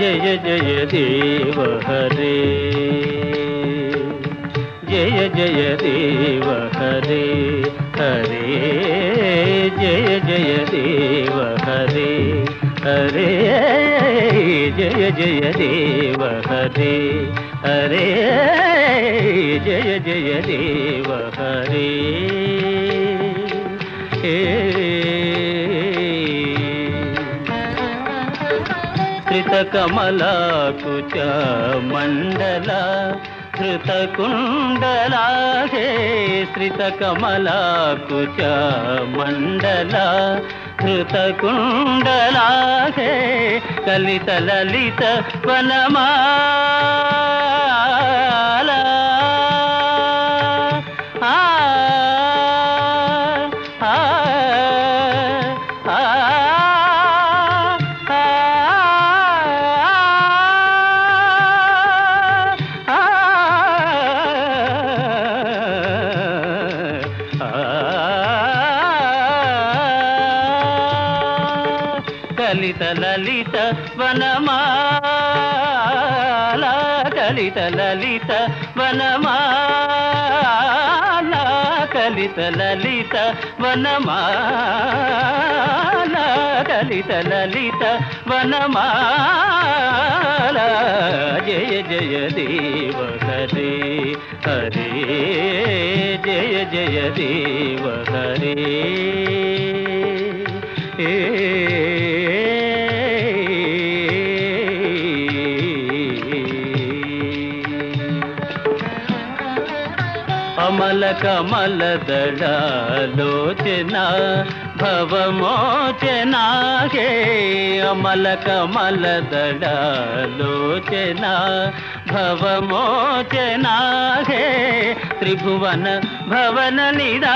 జయ జయ దేవ హరే. జయ జయ దేవ హరే. హరే జయ జయ దేవ హరే. హరే జయ జయ దేవ హరే. హరే జయ జయ దేవ హరే. శ్రితకమలాకుచ మండల ధృతకుండలా హే శ్రితకమలాకుచ మండల ధృతకుండలా హే కలిత లలిత వనమా కలిత లలిత వనమాల కలిత లలిత వనమాల కలిత లలిత వనమాల కలిత లలిత వనమాల. జయ జయ దేవ హరే హరే జయ జయ దేవ హరే అమల కమల దళలోచన భవమోచన హే. అమల కమల దళలోచన భవమోచన హే. త్రిభువన భవన నిదాన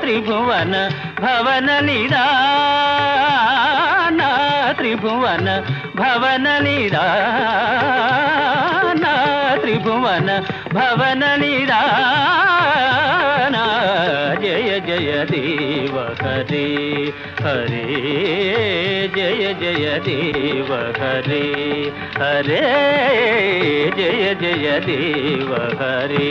త్రిభువన భవన నిదాన త్రిభువన భవన నిదాన త్రిభువన భవన నిదాన జయ జయ దేవ హరే హరే జయ జయ దేవ హరే హరే జయ జయ దేవ హరే